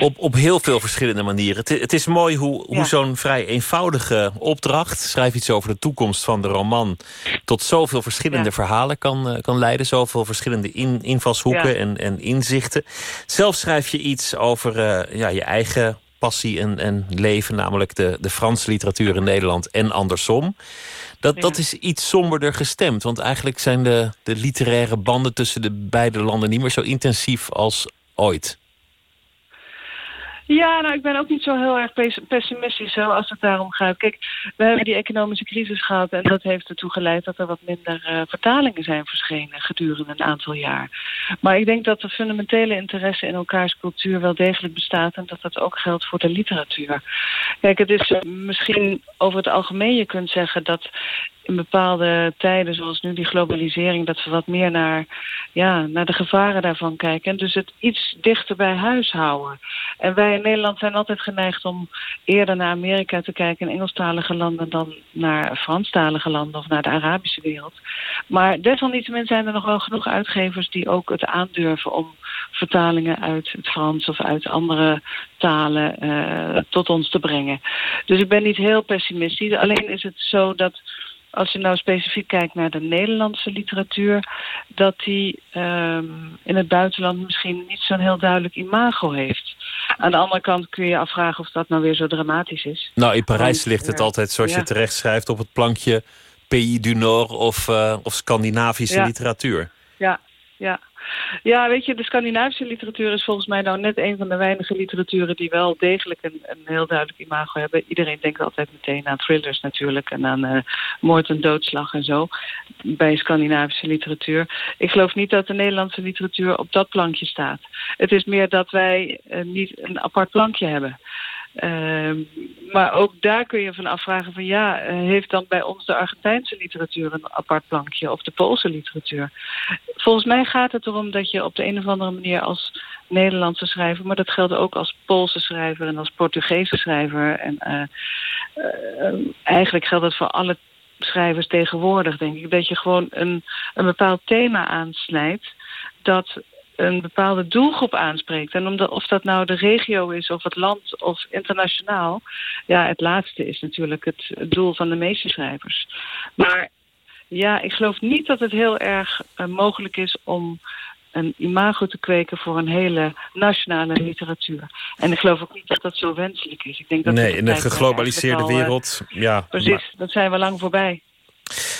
Op, op heel veel verschillende manieren. Het, het is mooi hoe, hoe ja. zo'n vrij eenvoudige opdracht... schrijf iets over de toekomst van de roman... tot zoveel verschillende ja. verhalen kan, uh, kan leiden. Zoveel verschillende in, invalshoeken ja. en, en inzichten. Zelf schrijf je iets over uh, ja, je eigen passie en, en leven... namelijk de, de Franse literatuur in Nederland en andersom. Dat, ja. dat is iets somberder gestemd. Want eigenlijk zijn de, de literaire banden tussen de beide landen... niet meer zo intensief als ooit. Ja, nou, ik ben ook niet zo heel erg pessimistisch als het daarom gaat. Kijk, we hebben die economische crisis gehad... en dat heeft ertoe geleid dat er wat minder uh, vertalingen zijn verschenen... gedurende een aantal jaar. Maar ik denk dat de fundamentele interesse in elkaars cultuur wel degelijk bestaat... en dat dat ook geldt voor de literatuur. Kijk, het is misschien over het algemeen je kunt zeggen... dat bepaalde tijden, zoals nu die globalisering... dat we wat meer naar, ja, naar de gevaren daarvan kijken. En dus het iets dichter bij huis houden. En wij in Nederland zijn altijd geneigd om eerder naar Amerika te kijken... in Engelstalige landen dan naar Franstalige landen... of naar de Arabische wereld. Maar desalniettemin zijn er nog wel genoeg uitgevers... die ook het aandurven om vertalingen uit het Frans... of uit andere talen uh, tot ons te brengen. Dus ik ben niet heel pessimistisch. Alleen is het zo dat als je nou specifiek kijkt naar de Nederlandse literatuur... dat die um, in het buitenland misschien niet zo'n heel duidelijk imago heeft. Aan de andere kant kun je afvragen of dat nou weer zo dramatisch is. Nou, in Parijs ligt het altijd, zoals ja. je terecht schrijft... op het plankje Pays du Nord of, uh, of Scandinavische ja. literatuur. Ja, ja. Ja, weet je, de Scandinavische literatuur is volgens mij nou net een van de weinige literaturen die wel degelijk een, een heel duidelijk imago hebben. Iedereen denkt altijd meteen aan thrillers natuurlijk en aan uh, moord en doodslag en zo bij Scandinavische literatuur. Ik geloof niet dat de Nederlandse literatuur op dat plankje staat. Het is meer dat wij uh, niet een apart plankje hebben. Uh, maar ook daar kun je van afvragen van ja, uh, heeft dan bij ons de Argentijnse literatuur een apart plankje of de Poolse literatuur? Volgens mij gaat het erom dat je op de een of andere manier als Nederlandse schrijver, maar dat geldt ook als Poolse schrijver en als Portugese schrijver. En uh, eigenlijk geldt dat voor alle schrijvers tegenwoordig, denk ik, dat je gewoon een, een bepaald thema aansnijdt dat een bepaalde doelgroep aanspreekt. En omdat, of dat nou de regio is, of het land, of internationaal... ja, het laatste is natuurlijk het, het doel van de meeste schrijvers. Maar ja, ik geloof niet dat het heel erg uh, mogelijk is om een imago te kweken voor een hele nationale literatuur. En ik geloof ook niet dat dat zo wenselijk is. Ik denk dat nee, in een geglobaliseerde al, wereld, ja. Precies, maar... dat zijn we lang voorbij.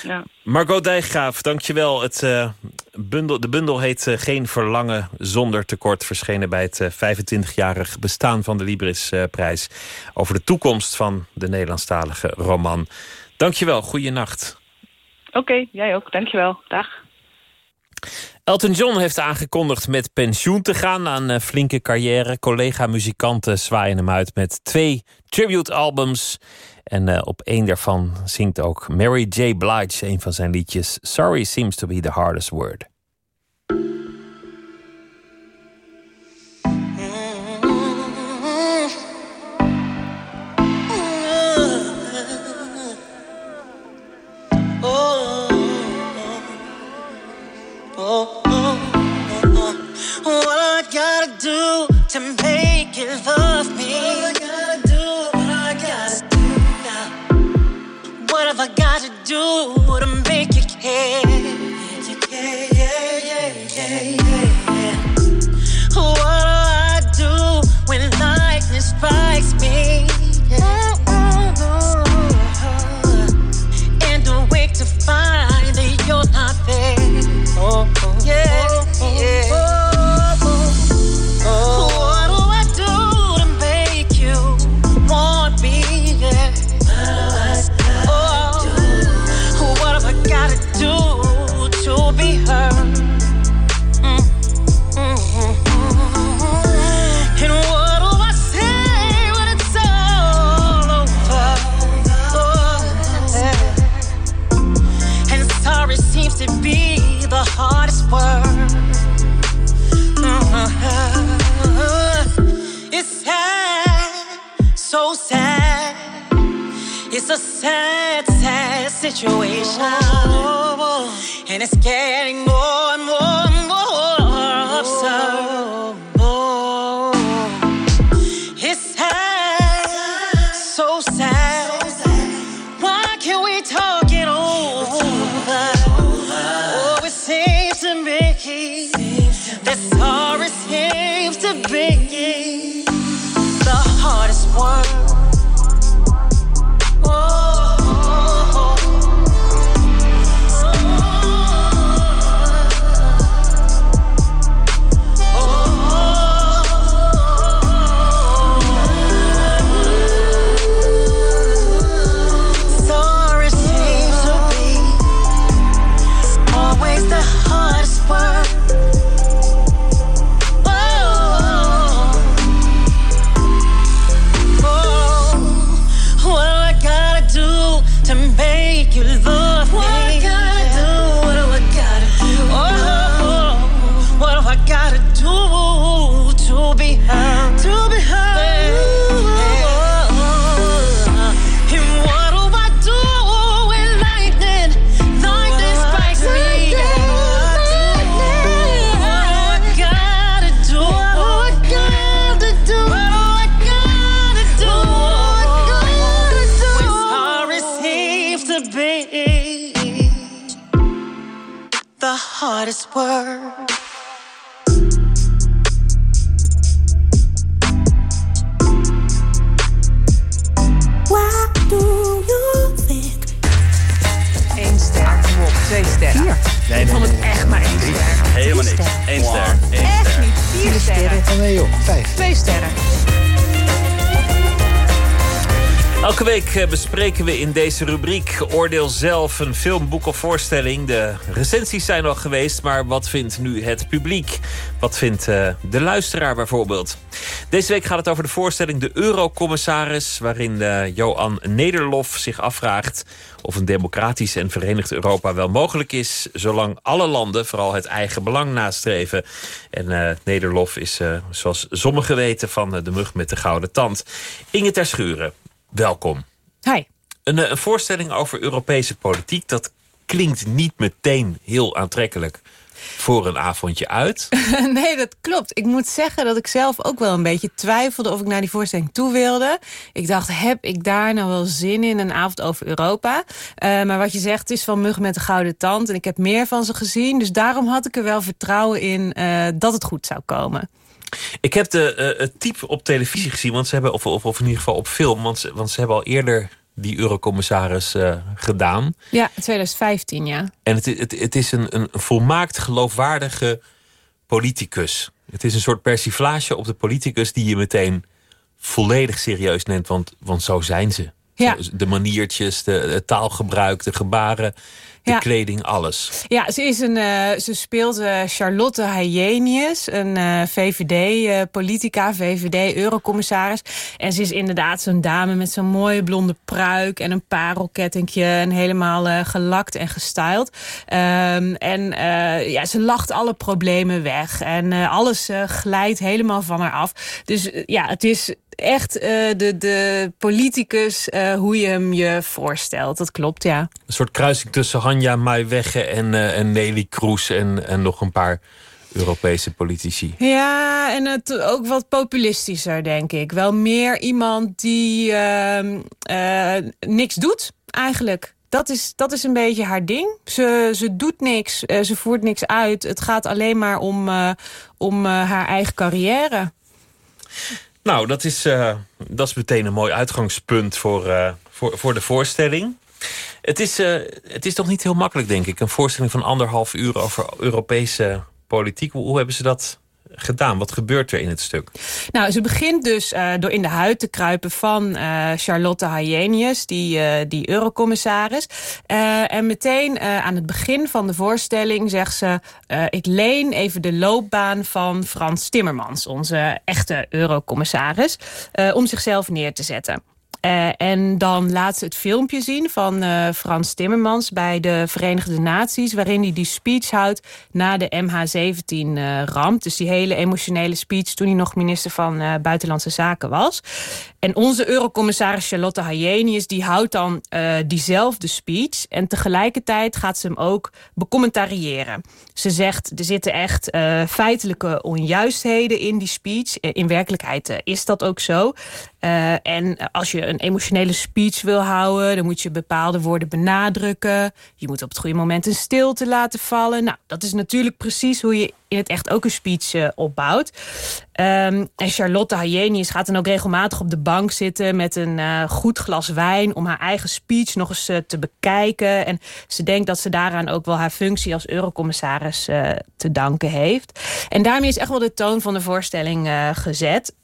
Ja. Margot Dijkgraaf, dankjewel. Het, uh, bundel, de bundel heet uh, Geen Verlangen zonder tekort... verschenen bij het uh, 25-jarig bestaan van de Librisprijs... over de toekomst van de Nederlandstalige roman. Dankjewel, goeienacht. Oké, okay, jij ook. Dankjewel. Dag. Elton John heeft aangekondigd met pensioen te gaan aan een flinke carrière. Collega-muzikanten zwaaien hem uit met twee tribute-albums... En uh, op één daarvan zingt ook Mary J. Blige een van zijn liedjes. Sorry seems to be the hardest word. We in deze rubriek Oordeel zelf een film, boek of voorstelling. De recensies zijn al geweest, maar wat vindt nu het publiek? Wat vindt eh, de luisteraar bijvoorbeeld? Deze week gaat het over de voorstelling De Eurocommissaris... waarin eh, Johan Nederlof zich afvraagt of een democratisch en verenigd Europa wel mogelijk is... zolang alle landen vooral het eigen belang nastreven. En eh, Nederlof is, zoals sommigen weten, van de mug met de gouden tand. Inge ter Schuren, welkom. Hi. Een, eh, een voorstelling over Europese politiek, dat klinkt niet meteen heel aantrekkelijk voor een avondje uit. nee, dat klopt. Ik moet zeggen dat ik zelf ook wel een beetje twijfelde of ik naar die voorstelling toe wilde. Ik dacht, heb ik daar nou wel zin in, een avond over Europa? Eh, maar wat je zegt, het is van mug met de gouden tand. En ik heb meer van ze gezien. Dus daarom had ik er wel vertrouwen in eh, dat het goed zou komen. Ik heb de, het type op televisie gezien, want ze hebben, of, of, of in ieder geval op film, want ze, want ze hebben al eerder die eurocommissaris eh, gedaan. Ja, 2015, ja. En het, het, het is een, een volmaakt geloofwaardige politicus. Het is een soort persiflage op de politicus die je meteen volledig serieus neemt, want, want zo zijn ze. Ja. De maniertjes, de, taalgebruik, de gebaren, de Ja. kleding, alles. Ja, ze, is een, eh, ze speelt eh, Charlotte Hayenius, een eh, VVD-politica, VVD-eurocommissaris. En ze is inderdaad zo'n dame met zo'n mooie blonde pruik... en een parelkettingje en helemaal gelakt en gestyled. Ehm, en ja, ze lacht alle problemen weg. En alles glijdt helemaal van haar af. Dus ja, het is echt de, de politicus hoe je hem je voorstelt. Dat klopt, ja. Een soort kruising tussen Hanja Maiwegge en, eh, en Nelly Kroes en, en nog een paar Europese politici. Ja, en het ook wat populistischer, denk ik. Wel meer iemand die ehm, eh, niks doet, eigenlijk. Dat is, dat is een beetje haar ding. Ze, ze doet niks, eh, ze voert niks uit. Het gaat alleen maar om, om haar eigen carrière. Nou, dat is, dat is meteen een mooi uitgangspunt voor, voor, voor de voorstelling. Het is, eh, het is toch niet heel makkelijk, denk ik. Een voorstelling van anderhalf uur over Europese politiek. Hoe, hebben ze dat gedaan? Wat gebeurt er in het stuk? Nou, ze begint dus eh, door in de huid te kruipen van eh, Charlotte Hayenius, die, die eurocommissaris. En meteen aan het begin van de voorstelling zegt ze... ik leen even de loopbaan van Frans Timmermans, onze echte eurocommissaris... om zichzelf neer te zetten. Eh, en dan laat ze het filmpje zien van uh, Frans Timmermans bij de Verenigde Naties... waarin hij die speech houdt na de MH17-ramp. Uh, dus die hele emotionele speech toen hij nog minister van Buitenlandse Zaken was. En onze eurocommissaris Charlotte Hayenius die houdt dan diezelfde speech... en tegelijkertijd gaat ze hem ook becommentariëren. Ze zegt, er zitten echt feitelijke onjuistheden in die speech. in werkelijkheid is dat ook zo. En als je een emotionele speech wil houden... dan moet je bepaalde woorden benadrukken. Je moet op het goede moment een stilte laten vallen. Nou, dat is natuurlijk precies hoe je in het echt ook een speech uh, opbouwt. Um, en Charlotte Hayenius gaat dan ook regelmatig op de bank zitten... met een uh, goed glas wijn om haar eigen speech nog eens uh, te bekijken. En ze denkt dat ze daaraan ook wel haar functie als eurocommissaris te danken heeft. En daarmee is echt wel de toon van de voorstelling gezet.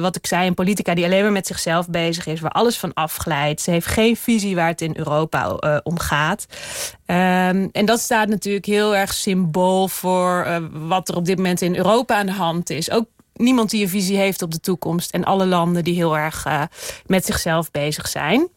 wat ik zei, een politica die alleen maar met zichzelf bezig is... waar alles van afglijdt. Ze heeft geen visie waar het in Europa om gaat. Um, en dat staat natuurlijk heel erg symbool voor wat er op dit moment in Europa aan de hand is. Ook niemand die een visie heeft op de toekomst. En alle landen die heel erg uh, met zichzelf bezig zijn.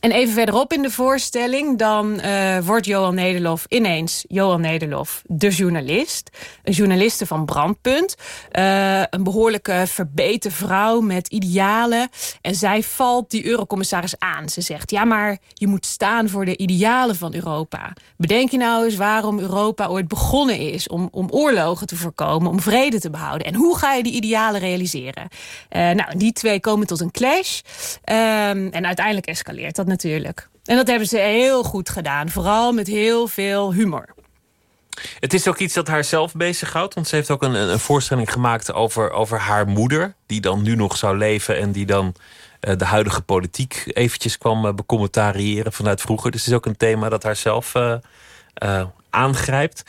En even verderop in de voorstelling, dan uh, wordt Johan Nederlof ineens Johan Nederlof, de journalist. Een journaliste van Brandpunt. Uh, een behoorlijke verbeten vrouw met idealen. En zij valt die eurocommissaris aan. Ze zegt, ja maar je moet staan voor de idealen van Europa. Bedenk je nou eens waarom Europa ooit begonnen is om, om oorlogen te voorkomen, om vrede te behouden. En hoe ga je die idealen realiseren? Uh, nou, die twee komen tot een clash. Um, en uiteindelijk escaleert dat natuurlijk. En dat hebben ze heel goed gedaan. Vooral met heel veel humor. Het is ook iets dat haar zelf bezighoudt. Want ze heeft ook een, een voorstelling gemaakt over, over haar moeder. Die dan nu nog zou leven en die dan uh, de huidige politiek eventjes kwam uh, becommentariëren vanuit vroeger. Dus het is ook een thema dat haar zelf uh, aangrijpt.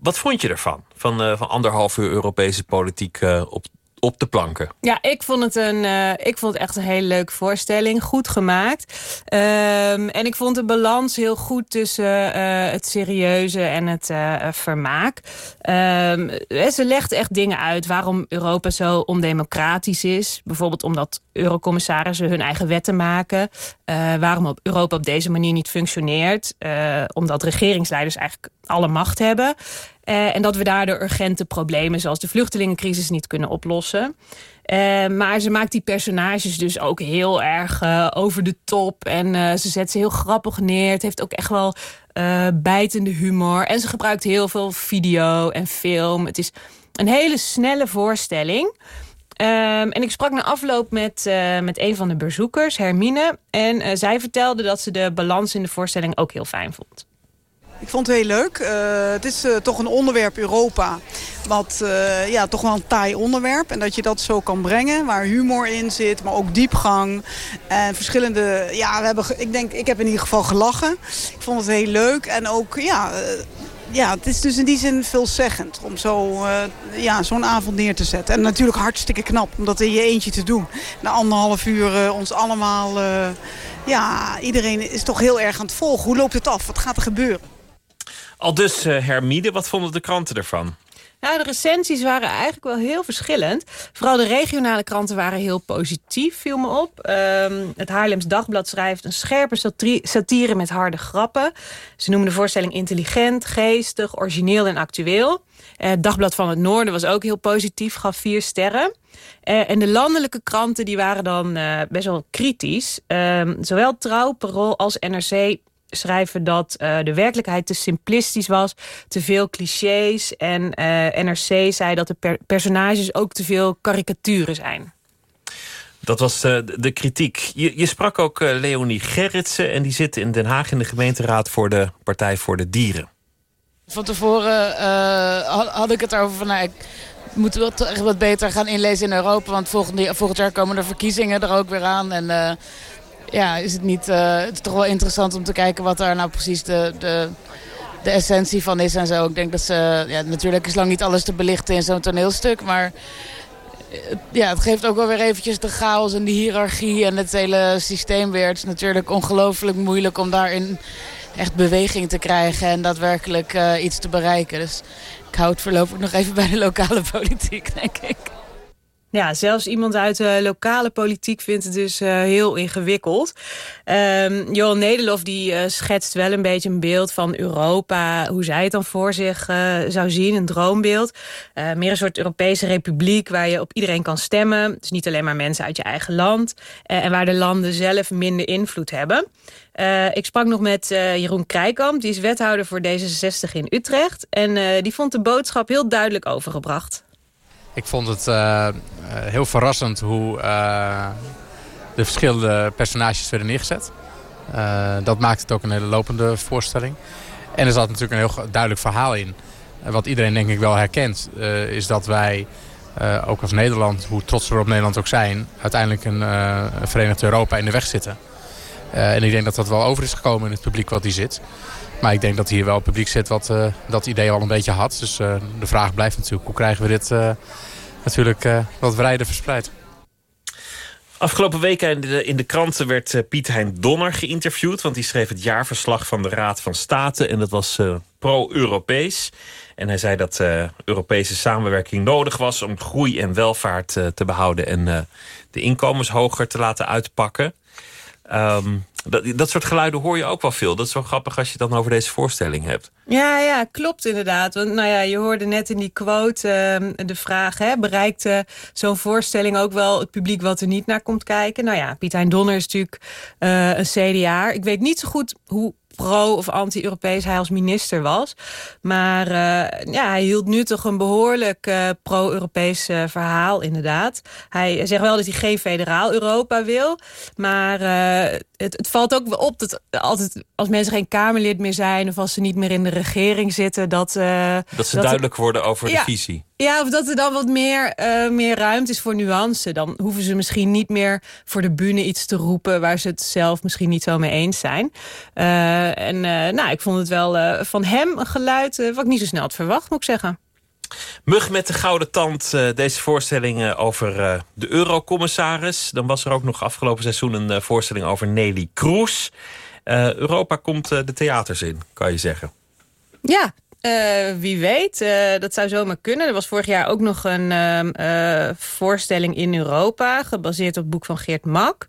Wat vond je ervan? Van, van anderhalf uur Europese politiek op, op de planken. Ja, ik vond het, een, uh, ik vond het echt een hele leuke voorstelling. Goed gemaakt. Um, en ik vond de balans heel goed tussen uh, het serieuze en het uh, vermaak. Um, ze legt echt dingen uit waarom Europa zo ondemocratisch is. Bijvoorbeeld omdat eurocommissarissen hun eigen wetten maken. waarom Europa op deze manier niet functioneert. omdat regeringsleiders eigenlijk alle macht hebben. Uh, en dat we daardoor urgente problemen zoals de vluchtelingencrisis niet kunnen oplossen. Uh, maar ze maakt die personages dus ook heel erg uh, over de top. En ze zet ze heel grappig neer. Het heeft ook echt wel bijtende humor. En ze gebruikt heel veel video en film. Het is een hele snelle voorstelling. Um, en ik sprak na afloop met, met een van de bezoekers, Hermine. En zij vertelde dat ze de balans in de voorstelling ook heel fijn vond. Ik vond het heel leuk. Uh, het is uh, toch een onderwerp Europa. Wat uh, ja, toch wel een taai onderwerp. En dat je dat zo kan brengen. Waar humor in zit, maar ook diepgang. En verschillende... Ja, we hebben, ik denk, ik heb in ieder geval gelachen. Ik vond het heel leuk. En ook, ja... Ja, het is dus in die zin veelzeggend om zo, ja, zo'n avond neer te zetten. En natuurlijk hartstikke knap om dat in je eentje te doen. Na anderhalf uur ons allemaal... ja, iedereen is toch heel erg aan het volgen. Hoe loopt het af? Wat gaat er gebeuren? Al dus Hermide, wat vonden de kranten ervan? Nou, de recensies waren eigenlijk wel heel verschillend. Vooral de regionale kranten waren heel positief, viel me op. Um, het Haarlems Dagblad schrijft een scherpe satire met harde grappen. Ze noemen de voorstelling intelligent, geestig, origineel en actueel. Uh, het Dagblad van het Noorden was ook heel positief, gaf vier sterren. Uh, en de landelijke kranten die waren dan best wel kritisch. Ehm, zowel Trouw, Parool als NRC schrijven dat uh, de werkelijkheid te simplistisch was. Te veel clichés. En uh, NRC zei dat de per personages ook te veel karikaturen zijn. Dat was uh, de kritiek. Je, je sprak ook Leonie Gerritsen. En die zit in Den Haag in de gemeenteraad voor de Partij voor de Dieren. Van tevoren had, had, ik het erover van... Nou, ik, moeten we echt wat beter gaan inlezen in Europa. Want volgend, volgend jaar komen de verkiezingen er ook weer aan. En ja, is het niet uh, het is toch wel interessant om te kijken wat daar nou precies de, de, de essentie van is en zo. Ik denk dat ze, ja, natuurlijk is lang niet alles te belichten in zo'n toneelstuk, maar ja, het geeft ook wel weer eventjes de chaos en de hiërarchie en het hele systeem weer. Het is natuurlijk ongelooflijk moeilijk om daarin echt beweging te krijgen en daadwerkelijk uh, iets te bereiken. Dus ik hou het voorlopig nog even bij de lokale politiek, denk ik. Ja, zelfs iemand uit de lokale politiek vindt het dus uh, heel ingewikkeld. Um, Johan Nederlof die uh, schetst wel een beetje een beeld van Europa... hoe zij het dan voor zich uh, zou zien, een droombeeld. meer een soort Europese republiek waar je op iedereen kan stemmen. Dus niet alleen maar mensen uit je eigen land. en waar de landen zelf minder invloed hebben. ik sprak nog met Jeroen Krijkamp, die is wethouder voor D66 in Utrecht. En die vond de boodschap heel duidelijk overgebracht. Ik vond het uh, heel verrassend hoe uh, de verschillende personages werden neergezet. Dat maakt het ook een hele lopende voorstelling. En er zat natuurlijk een heel duidelijk verhaal in. wat iedereen denk ik wel herkent, is dat wij, ook als Nederland, hoe trots we op Nederland ook zijn... uiteindelijk een, Verenigd Europa in de weg zitten. en ik denk dat dat wel over is gekomen in het publiek wat die zit. Maar ik denk dat hier wel het publiek zit wat dat idee al een beetje had. Dus de vraag blijft natuurlijk, hoe krijgen we dit natuurlijk wat wijder verspreid? Afgelopen week in de, in de kranten werd Piet Hein Donner geïnterviewd... want die schreef het jaarverslag van de Raad van State... en dat was pro-Europees. En hij zei dat Europese samenwerking nodig was... om groei en welvaart te behouden en de inkomens hoger te laten uitpakken. Um, dat, soort geluiden hoor je ook wel veel. Dat is zo grappig als je het dan over deze voorstelling hebt. Ja, ja, klopt inderdaad. Want nou ja, je hoorde net in die quote uh, de vraag... Hè, bereikt zo'n voorstelling ook wel het publiek wat er niet naar komt kijken? Nou ja, Piet Hein Donner is natuurlijk uh, een CDA. Ik weet niet zo goed hoe pro- of anti-Europees hij als minister was. Maar uh, ja, hij hield nu toch een behoorlijk uh, pro-Europees uh, verhaal inderdaad. Hij zegt wel dat hij geen federaal Europa wil. Maar het, het, valt ook wel op dat altijd als mensen geen Kamerlid meer zijn... of als ze niet meer in de regering zitten... Dat, dat ze duidelijk worden over ja, de visie. Ja, of dat er dan wat meer, uh, meer ruimte is voor nuance. Dan hoeven ze misschien niet meer voor de bühne iets te roepen... waar ze het zelf misschien niet zo mee eens zijn. Uh, en nou, ik vond het wel van hem een geluid... wat ik niet zo snel had verwacht, moet ik zeggen. Mug met de gouden tand, deze voorstelling over de eurocommissaris. Dan was er ook nog afgelopen seizoen een voorstelling over Nelly Kroes. Europa komt de theaters in, kan je zeggen. Ja, uh, wie weet, uh, dat zou zomaar kunnen. Er was vorig jaar ook nog een uh, voorstelling in Europa... gebaseerd op het boek van Geert Mak.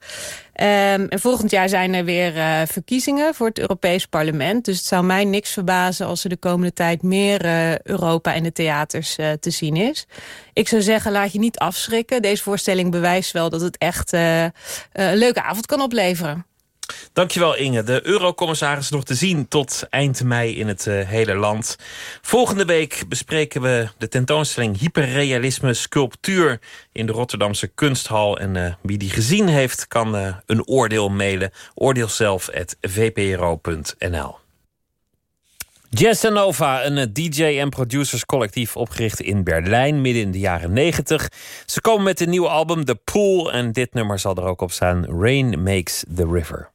Um, en volgend jaar zijn er weer verkiezingen voor het Europees Parlement. Dus het zou mij niks verbazen als er de komende tijd... meer Europa in de theaters te zien is. Ik zou zeggen, laat je niet afschrikken. Deze voorstelling bewijst wel dat het echt een leuke avond kan opleveren. Dankjewel Inge. De eurocommissaris nog te zien tot eind mei in het uh, hele land. Volgende week bespreken we de tentoonstelling Hyperrealisme Sculptuur in de Rotterdamse Kunsthal. En uh, wie die gezien heeft kan uh, een oordeel mailen. oordeelzelf.vpro.nl Jazz Nova, een DJ- en producerscollectief opgericht in Berlijn midden in de jaren 90. Ze komen met een nieuw album, The Pool, en dit nummer zal er ook op staan: Rain Makes the River.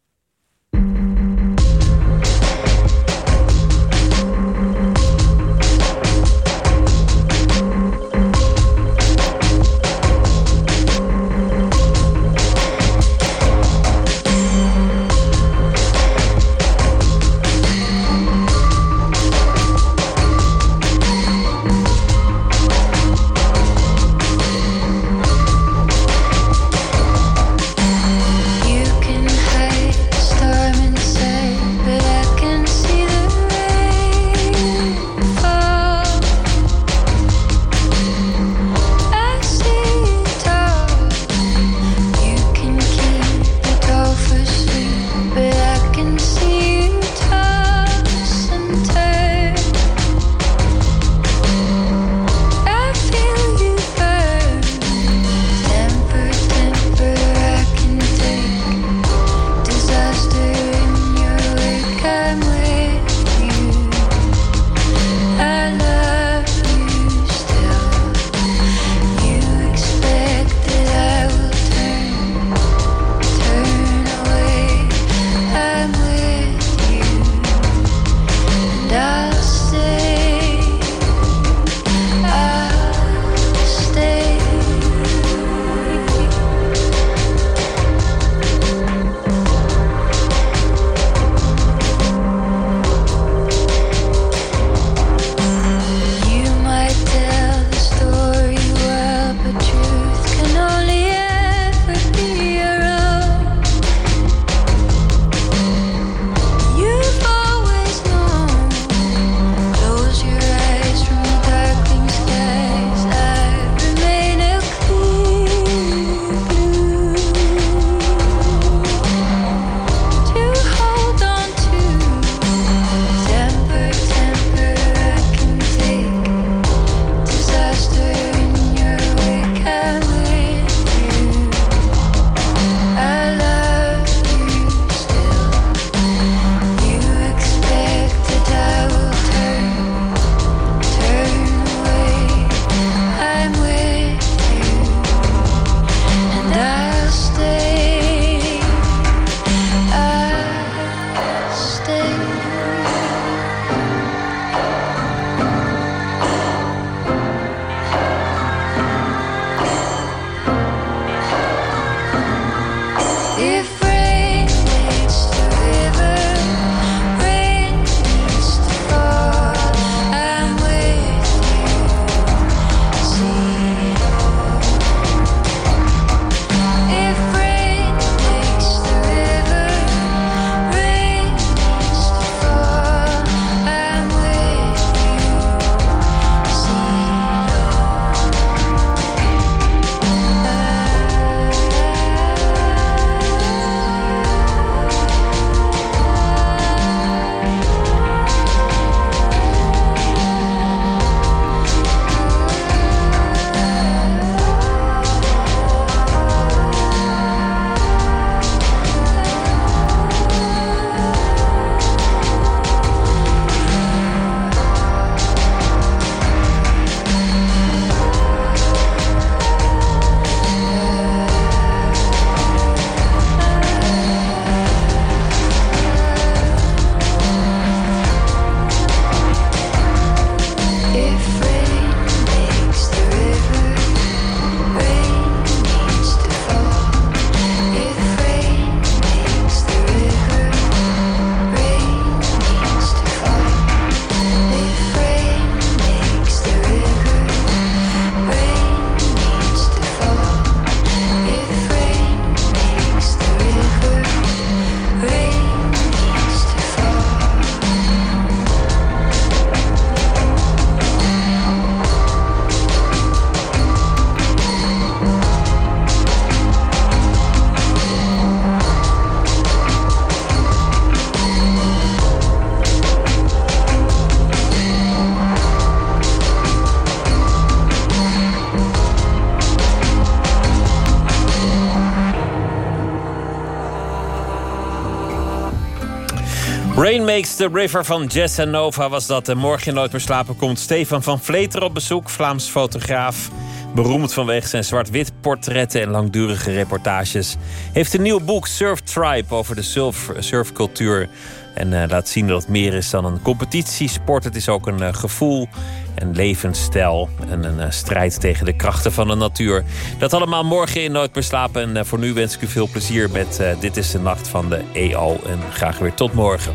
Rain Makes the River van Jess en Nova was dat. En morgen Nooit meer slapen komt Stefan van Vleter op bezoek. Vlaams fotograaf. Beroemd vanwege zijn zwart-wit portretten en langdurige reportages. Heeft een nieuw boek, Surf Tribe, over de surf, surfcultuur. En eh, laat zien dat het meer is dan een competitiesport. Het is ook een eh, gevoel, een levensstijl en een eh, strijd tegen de krachten van de natuur. Dat allemaal morgen in Nooit meer slapen. En eh, voor nu wens ik u veel plezier met eh, Dit is de Nacht van de EO. En graag weer tot morgen.